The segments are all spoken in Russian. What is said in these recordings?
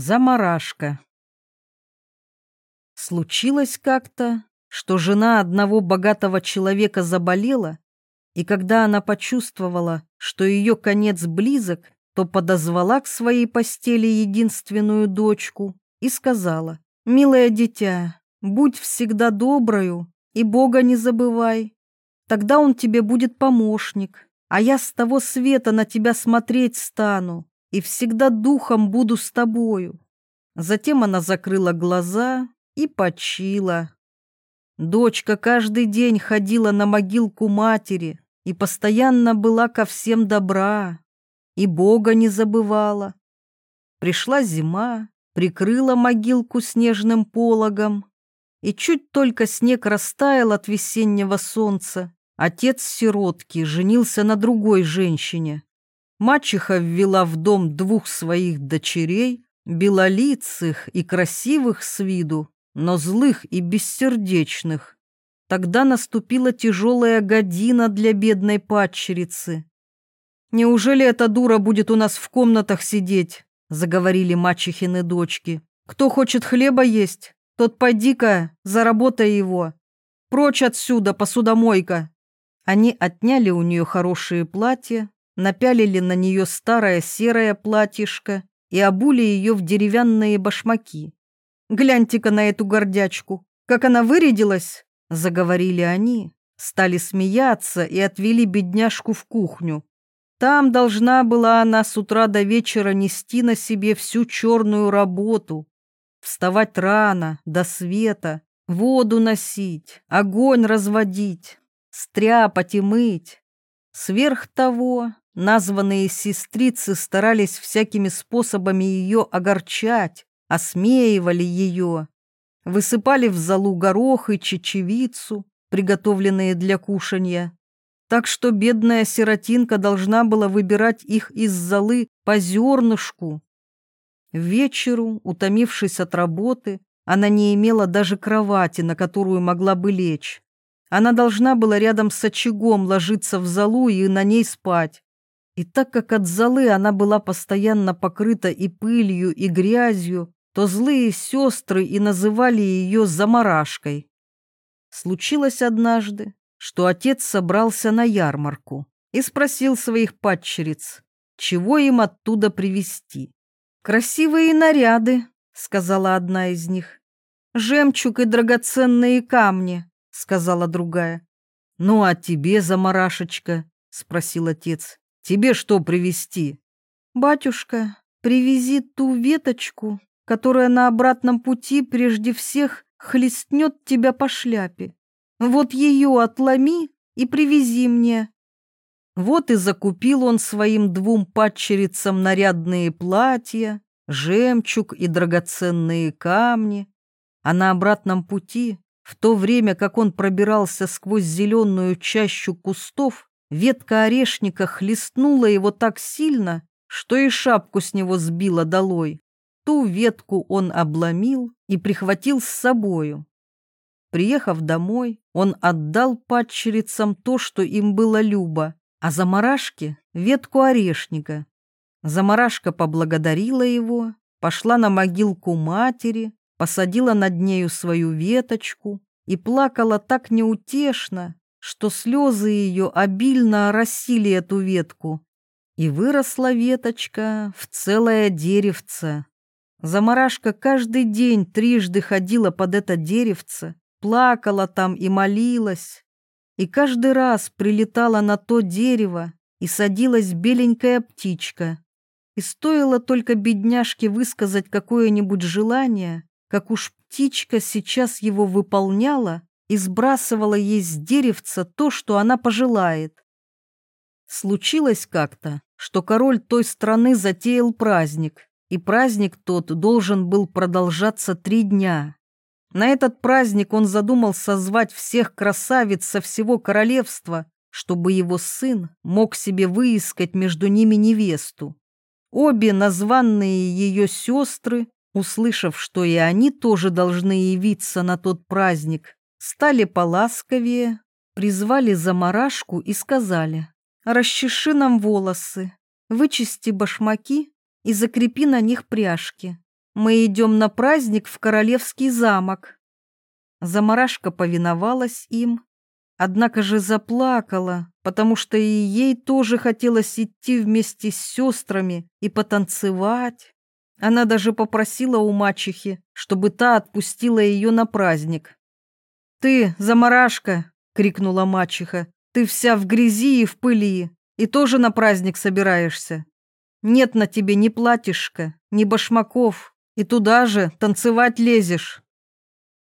Замарашка. Случилось как-то, что жена одного богатого человека заболела, и когда она почувствовала, что ее конец близок, то подозвала к своей постели единственную дочку и сказала, «Милое дитя, будь всегда доброю и Бога не забывай. Тогда он тебе будет помощник, а я с того света на тебя смотреть стану, и всегда духом буду с тобою. Затем она закрыла глаза и почила. Дочка каждый день ходила на могилку матери и постоянно была ко всем добра, и Бога не забывала. Пришла зима, прикрыла могилку снежным пологом, и чуть только снег растаял от весеннего солнца, отец сиротки женился на другой женщине. Мачеха ввела в дом двух своих дочерей, белолицых и красивых с виду, но злых и бессердечных. Тогда наступила тяжелая година для бедной падчерицы. «Неужели эта дура будет у нас в комнатах сидеть?» — заговорили мачехины дочки. «Кто хочет хлеба есть, тот пойди-ка, заработай его. Прочь отсюда, посудомойка!» Они отняли у нее хорошие платья, напялили на нее старое серое платьишко и обули ее в деревянные башмаки. «Гляньте-ка на эту гордячку! Как она вырядилась!» — заговорили они, стали смеяться и отвели бедняжку в кухню. Там должна была она с утра до вечера нести на себе всю черную работу, вставать рано, до света, воду носить, огонь разводить, стряпать и мыть. Сверх того, Названные сестрицы старались всякими способами ее огорчать, осмеивали ее, высыпали в залу горох и чечевицу, приготовленные для кушанья. Так что бедная сиротинка должна была выбирать их из золы по зернышку. Вечеру, утомившись от работы, она не имела даже кровати, на которую могла бы лечь. Она должна была рядом с очагом ложиться в залу и на ней спать. И так как от золы она была постоянно покрыта и пылью, и грязью, то злые сестры и называли ее заморашкой. Случилось однажды, что отец собрался на ярмарку и спросил своих падчериц, чего им оттуда привезти. «Красивые наряды», — сказала одна из них. «Жемчуг и драгоценные камни», — сказала другая. «Ну а тебе, заморашечка?» — спросил отец. Тебе что привезти? Батюшка, привези ту веточку, которая на обратном пути прежде всех хлестнет тебя по шляпе. Вот ее отломи и привези мне. Вот и закупил он своим двум падчерицам нарядные платья, жемчуг и драгоценные камни. А на обратном пути, в то время как он пробирался сквозь зеленую чащу кустов, Ветка орешника хлестнула его так сильно, что и шапку с него сбила долой. Ту ветку он обломил и прихватил с собою. Приехав домой, он отдал падчерицам то, что им было любо, а заморашке — ветку орешника. Заморашка поблагодарила его, пошла на могилку матери, посадила над нею свою веточку и плакала так неутешно, что слезы ее обильно оросили эту ветку, и выросла веточка в целое деревце. Замарашка каждый день трижды ходила под это деревце, плакала там и молилась, и каждый раз прилетала на то дерево, и садилась беленькая птичка. И стоило только бедняжке высказать какое-нибудь желание, как уж птичка сейчас его выполняла, и сбрасывала ей с деревца то, что она пожелает. Случилось как-то, что король той страны затеял праздник, и праздник тот должен был продолжаться три дня. На этот праздник он задумал созвать всех красавиц со всего королевства, чтобы его сын мог себе выискать между ними невесту. Обе названные ее сестры, услышав, что и они тоже должны явиться на тот праздник, стали поласковее, призвали заморашку и сказали, «Расчеши нам волосы, вычисти башмаки и закрепи на них пряжки. Мы идем на праздник в королевский замок». Замарашка повиновалась им, однако же заплакала, потому что и ей тоже хотелось идти вместе с сестрами и потанцевать. Она даже попросила у мачехи, чтобы та отпустила ее на праздник. «Ты, замарашка!» — крикнула мачеха. «Ты вся в грязи и в пыли, и тоже на праздник собираешься. Нет на тебе ни платьишка, ни башмаков, и туда же танцевать лезешь».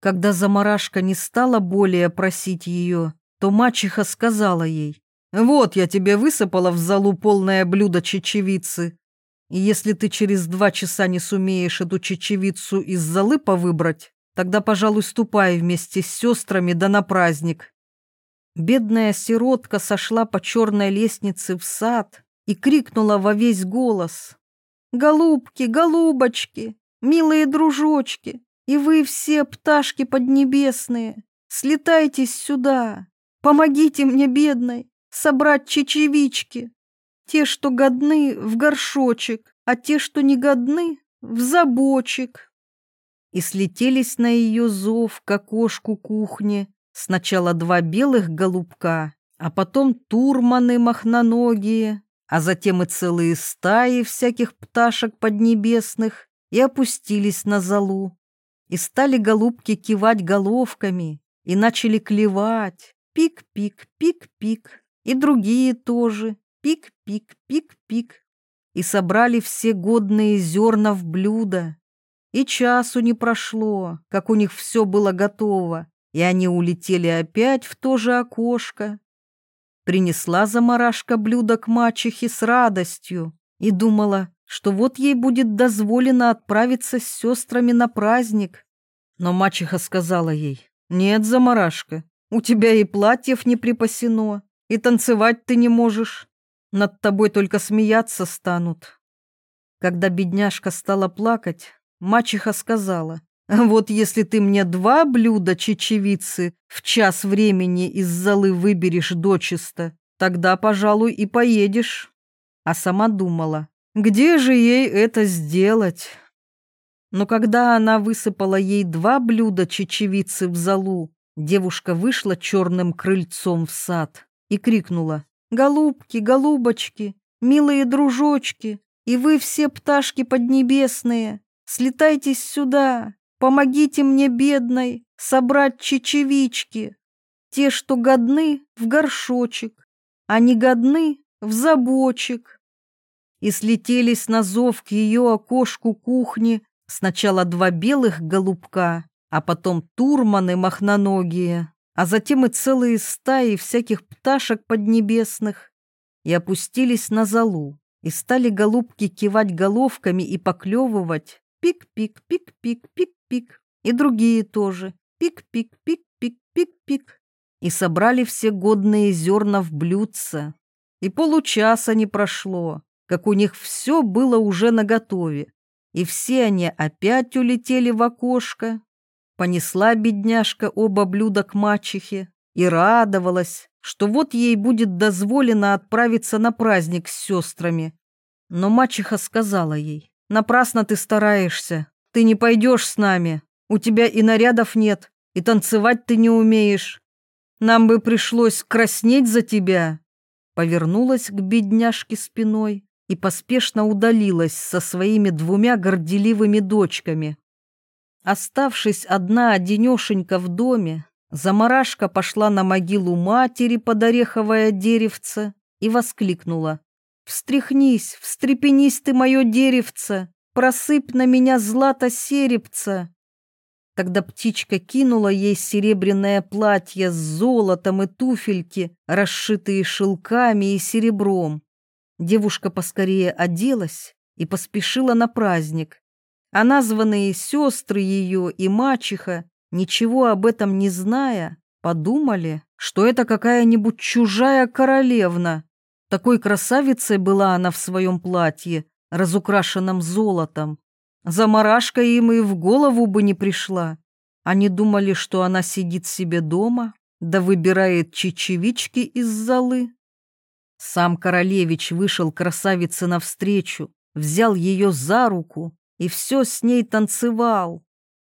Когда замарашка не стала более просить ее, то мачеха сказала ей, «Вот я тебе высыпала в залу полное блюдо чечевицы, и если ты через два часа не сумеешь эту чечевицу из золы повыбрать, тогда, пожалуй, ступай вместе с сестрами да на праздник». Бедная сиротка сошла по черной лестнице в сад и крикнула во весь голос. «Голубки, голубочки, милые дружочки, и вы все пташки поднебесные, слетайтесь сюда, помогите мне, бедной, собрать чечевички. Те, что годны, в горшочек, а те, что не годны, в забочек. И слетелись на ее зов к окошку кухни сначала два белых голубка, а потом турманы махноногие, а затем и целые стаи всяких пташек поднебесных и опустились на залу. И стали голубки кивать головками, и начали клевать. Пик-пик, пик-пик и другие тоже. Пик-пик, пик-пик. И собрали все годные зерна в блюдо. И часу не прошло, как у них все было готово, и они улетели опять в то же окошко. Принесла замарашка блюдо к мачехе с радостью и думала, что вот ей будет дозволено отправиться с сестрами на праздник. Но мачеха сказала ей, «Нет, замарашка, у тебя и платьев не припасено, и танцевать ты не можешь. Над тобой только смеяться станут. Когда бедняжка стала плакать, мачеха сказала, «Вот если ты мне два блюда чечевицы в час времени из золы выберешь дочисто, тогда, пожалуй, и поедешь». А сама думала, где же ей это сделать? Но когда она высыпала ей два блюда чечевицы в золу, девушка вышла черным крыльцом в сад и крикнула «Голубки, голубочки, милые дружочки, и вы все пташки поднебесные, слетайтесь сюда, помогите мне, бедной, собрать чечевички, те, что годны, в горшочек, а не годны, в забочек». И слетелись на зов к ее окошку кухни сначала два белых голубка, а потом турманы махноногие а затем и целые стаи всяких пташек поднебесных, и опустились на залу, и стали голубки кивать головками и поклевывать пик-пик, пик-пик, пик-пик, и другие тоже. Пик-пик, пик-пик, пик-пик, и собрали все годные зерна в блюдце. И получаса не прошло, как у них все было уже наготове, и все они опять улетели в окошко, Понесла бедняжка оба блюда к мачехе и радовалась, что вот ей будет дозволено отправиться на праздник с сестрами. Но мачеха сказала ей, «Напрасно ты стараешься, ты не пойдешь с нами, у тебя и нарядов нет, и танцевать ты не умеешь. Нам бы пришлось краснеть за тебя». Повернулась к бедняжке спиной и поспешно удалилась со своими двумя горделивыми дочками. Оставшись одна одинешенька в доме, замарашка пошла на могилу матери под ореховое деревце и воскликнула. «Встряхнись, встрепенись ты, мое деревце, просыпь на меня злато-серебца!» Тогда птичка кинула ей серебряное платье с золотом и туфельки, расшитые шелками и серебром. Девушка поскорее оделась и поспешила на праздник, а названные сестры ее и мачеха, ничего об этом не зная, подумали, что это какая-нибудь чужая королевна. Такой красавицей была она в своем платье, разукрашенном золотом. Замарашка им и в голову бы не пришла. Они думали, что она сидит себе дома, да выбирает чечевички из золы. Сам королевич вышел красавице навстречу, взял ее за руку и все с ней танцевал.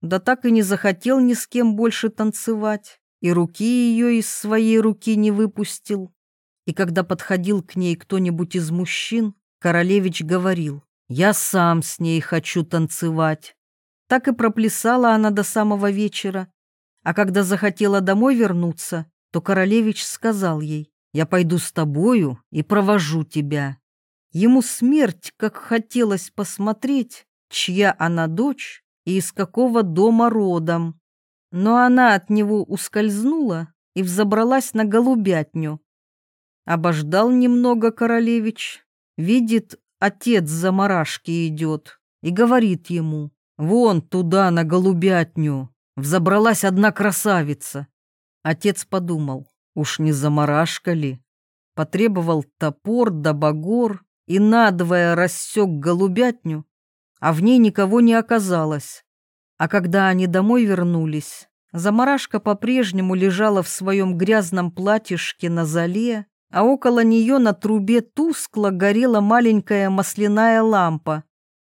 Да так и не захотел ни с кем больше танцевать, и руки ее из своей руки не выпустил. И когда подходил к ней кто-нибудь из мужчин, Королевич говорил, «Я сам с ней хочу танцевать». Так и проплясала она до самого вечера. А когда захотела домой вернуться, то Королевич сказал ей, «Я пойду с тобою и провожу тебя». Ему смерть, как хотелось посмотреть, чья она дочь и из какого дома родом. Но она от него ускользнула и взобралась на голубятню. Обождал немного королевич, видит, отец за марашки идет и говорит ему, «Вон туда, на голубятню, взобралась одна красавица». Отец подумал, уж не замарашка ли? Потребовал топор да багор и надвое рассек голубятню, а в ней никого не оказалось. А когда они домой вернулись, замарашка по-прежнему лежала в своем грязном платьишке на зале, а около нее на трубе тускло горела маленькая масляная лампа.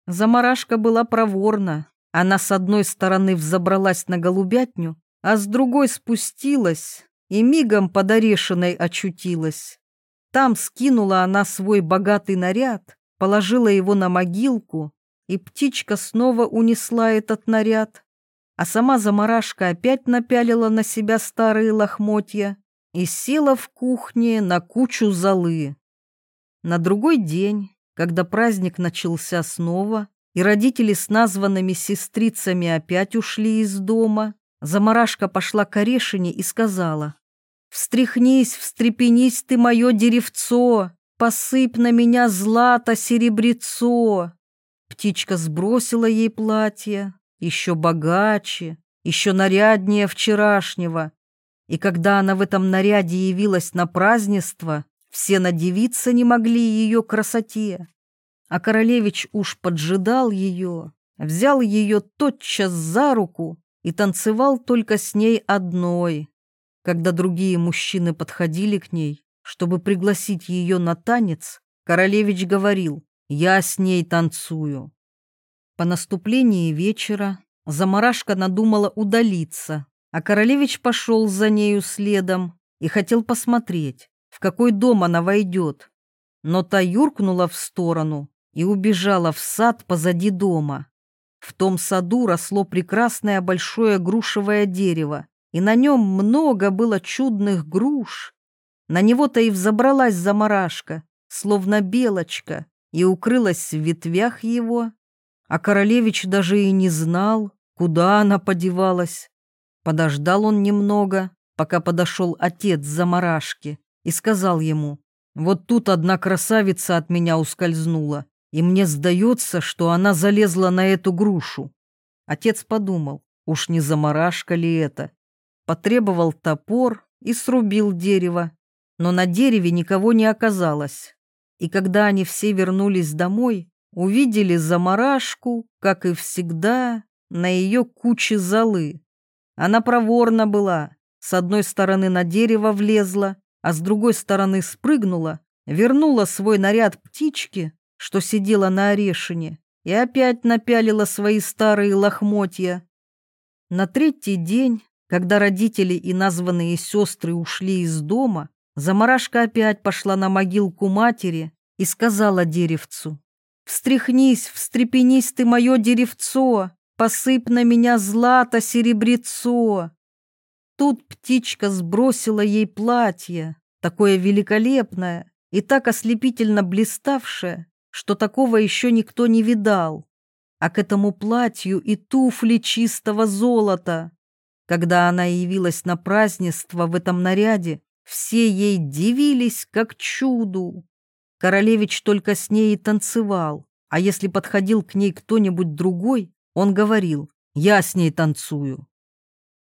Замарашка была проворна. Она с одной стороны взобралась на голубятню, а с другой спустилась и мигом под орешиной очутилась. Там скинула она свой богатый наряд, положила его на могилку, и птичка снова унесла этот наряд. А сама замарашка опять напялила на себя старые лохмотья и села в кухне на кучу золы. На другой день, когда праздник начался снова, и родители с названными сестрицами опять ушли из дома, замарашка пошла к орешине и сказала, «Встряхнись, встрепенись ты, мое деревцо, посыпь на меня злато-серебрецо». Птичка сбросила ей платье, еще богаче, еще наряднее вчерашнего, и когда она в этом наряде явилась на празднество, все надевиться не могли ее красоте. А королевич уж поджидал ее, взял ее тотчас за руку и танцевал только с ней одной. Когда другие мужчины подходили к ней, чтобы пригласить ее на танец, королевич говорил «Я с ней танцую». По наступлении вечера Замарашка надумала удалиться, а королевич пошел за нею следом и хотел посмотреть, в какой дом она войдет. Но та юркнула в сторону и убежала в сад позади дома. В том саду росло прекрасное большое грушевое дерево, и на нем много было чудных груш. На него-то и взобралась заморашка, словно белочка, и укрылась в ветвях его. А королевич даже и не знал, куда она подевалась. Подождал он немного, пока подошел отец замарашки и сказал ему, «Вот тут одна красавица от меня ускользнула, и мне сдается, что она залезла на эту грушу». Отец подумал, уж не замарашка ли это? Потребовал топор и срубил дерево, но на дереве никого не оказалось. И когда они все вернулись домой, увидели замарашку, как и всегда, на ее куче золы. Она проворна была, с одной стороны на дерево влезла, а с другой стороны спрыгнула, вернула свой наряд птичке, что сидела на орешине, и опять напялила свои старые лохмотья. На третий день, когда родители и названные сестры ушли из дома, Замарашка опять пошла на могилку матери и сказала деревцу, «Встряхнись, встрепенись ты, мое деревцо, посыпь на меня злато-серебрецо. Тут птичка сбросила ей платье, такое великолепное и так ослепительно блиставшее, что такого еще никто не видал. А к этому платью и туфли чистого золота. Когда она явилась на празднество в этом наряде, все ей дивились как чуду. Королевич только с ней и танцевал, а если подходил к ней кто-нибудь другой, он говорил, я с ней танцую.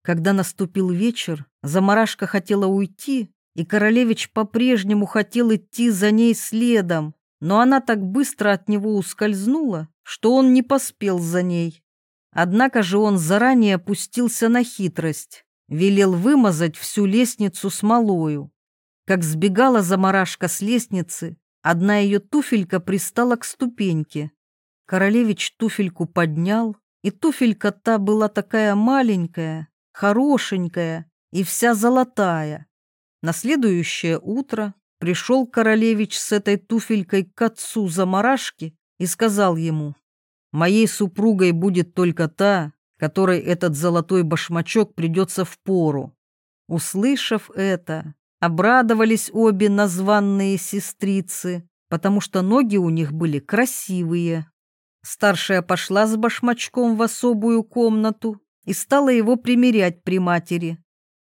Когда наступил вечер, Замарашка хотела уйти, и Королевич по-прежнему хотел идти за ней следом, но она так быстро от него ускользнула, что он не поспел за ней. Однако же он заранее опустился на хитрость, велел вымазать всю лестницу смолою. Как сбегала Замарашка с лестницы, одна ее туфелька пристала к ступеньке, Королевич туфельку поднял, и туфелька та была такая маленькая, хорошенькая и вся золотая. На следующее утро пришел королевич с этой туфелькой к отцу замарашки и сказал ему, «Моей супругой будет только та, которой этот золотой башмачок придется в пору». Услышав это, обрадовались обе названные сестрицы, потому что ноги у них были красивые. Старшая пошла с башмачком в особую комнату и стала его примерять при матери.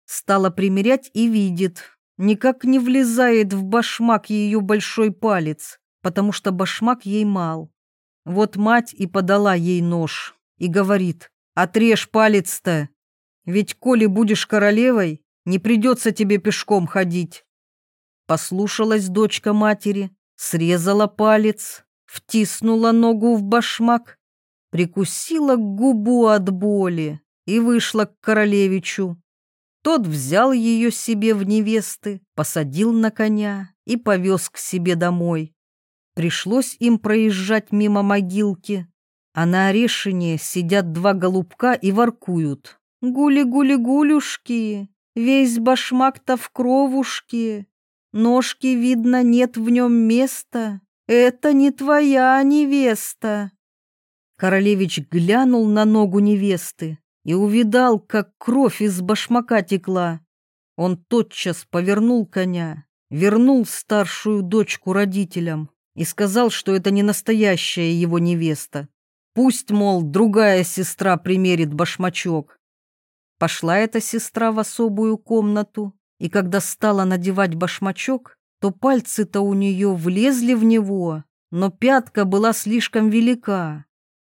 Стала примерять и видит, никак не влезает в башмак ее большой палец, потому что башмак ей мал. Вот мать и подала ей нож и говорит, отрежь палец-то, ведь коли будешь королевой, не придется тебе пешком ходить. Послушалась дочка матери, срезала палец, втиснула ногу в башмак, прикусила губу от боли и вышла к королевичу. Тот взял ее себе в невесты, посадил на коня и повез к себе домой. Пришлось им проезжать мимо могилки, а на орешине сидят два голубка и воркуют. «Гули-гули-гулюшки, весь башмак-то в кровушке, ножки, видно, нет в нем места, это не твоя невеста». Королевич глянул на ногу невесты и увидал, как кровь из башмака текла. Он тотчас повернул коня, вернул старшую дочку родителям и сказал, что это не настоящая его невеста. Пусть, мол, другая сестра примерит башмачок. Пошла эта сестра в особую комнату, и когда стала надевать башмачок, то пальцы-то у нее влезли в него, но пятка была слишком велика.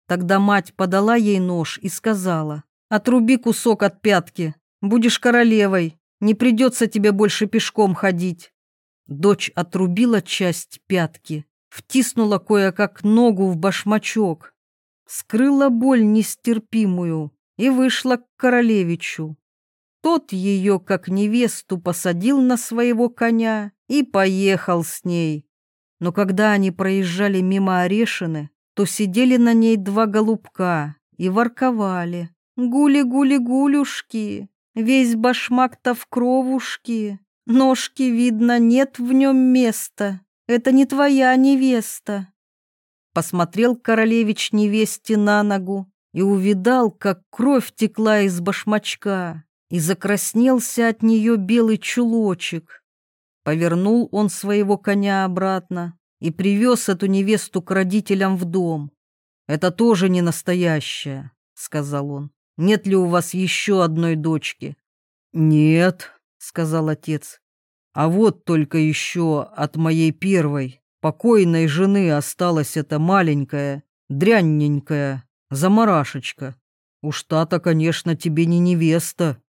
Тогда мать подала ей нож и сказала, «Отруби кусок от пятки, будешь королевой, не придется тебе больше пешком ходить». Дочь отрубила часть пятки, втиснула кое-как ногу в башмачок, скрыла боль нестерпимую и вышла к королевичу. Тот ее, как невесту, посадил на своего коня и поехал с ней. Но когда они проезжали мимо Орешины, то сидели на ней два голубка и ворковали. Гули-гули-гулюшки, весь башмак-то в кровушке, ножки, видно, нет в нем места, это не твоя невеста. Посмотрел королевич невесте на ногу и увидал, как кровь текла из башмачка и закраснелся от нее белый чулочек. Повернул он своего коня обратно и привез эту невесту к родителям в дом. «Это тоже не настоящая», — сказал он. «Нет ли у вас еще одной дочки?» «Нет», — сказал отец. «А вот только еще от моей первой, покойной жены осталась эта маленькая, дрянненькая заморашечка. Уж та-то, конечно, тебе не невеста».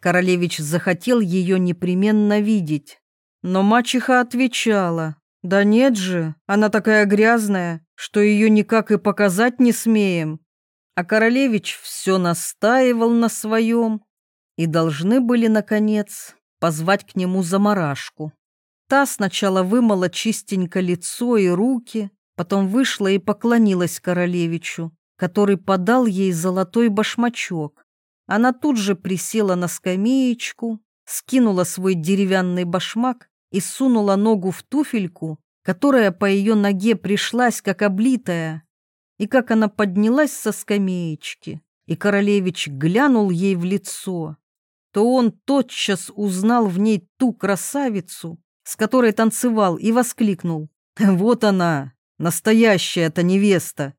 Королевич захотел ее непременно видеть. Но мачеха отвечала, «Да нет же, она такая грязная, что ее никак и показать не смеем». А королевич все настаивал на своем, и должны были, наконец, позвать к нему заморашку. Та сначала вымыла чистенько лицо и руки, потом вышла и поклонилась королевичу, который подал ей золотой башмачок. Она тут же присела на скамеечку, скинула свой деревянный башмак и сунула ногу в туфельку, которая по ее ноге пришлась, как облитая. И как она поднялась со скамеечки, и королевич глянул ей в лицо, то он тотчас узнал в ней ту красавицу, с которой танцевал, и воскликнул. «Вот она, настоящая-то невеста!»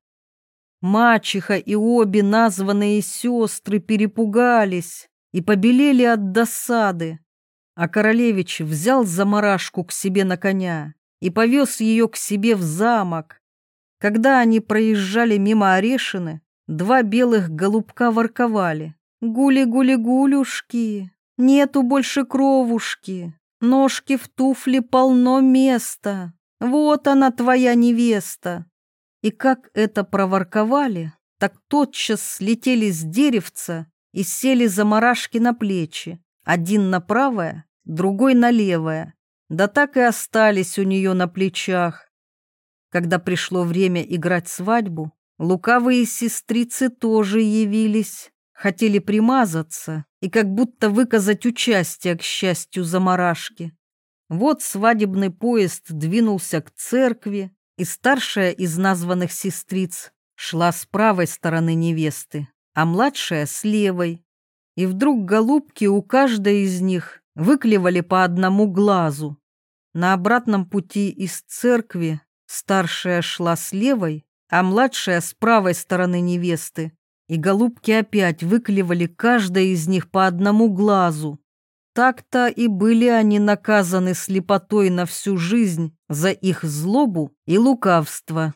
Мачеха и обе названные сестры перепугались и побелели от досады. А королевич взял заморашку к себе на коня и повез ее к себе в замок. Когда они проезжали мимо Орешины, два белых голубка ворковали. «Гули-гули-гулюшки, нету больше кровушки, ножки в туфле полно места, вот она твоя невеста». И как это проворковали, так тотчас слетели с деревца и сели заморашки на плечи, один на правое, другой на левое, да так и остались у нее на плечах. Когда пришло время играть свадьбу, Лукавые сестрицы тоже явились, хотели примазаться и как будто выказать участие к счастью заморашки. Вот свадебный поезд двинулся к церкви, и старшая из названных сестриц шла с правой стороны невесты, а младшая с левой. И вдруг голубки у каждой из них выклевали по одному глазу. На обратном пути из церкви старшая шла с левой, а младшая с правой стороны невесты, и голубки опять выклевали каждая из них по одному глазу. Так-то и были они наказаны слепотой на всю жизнь за их злобу и лукавство.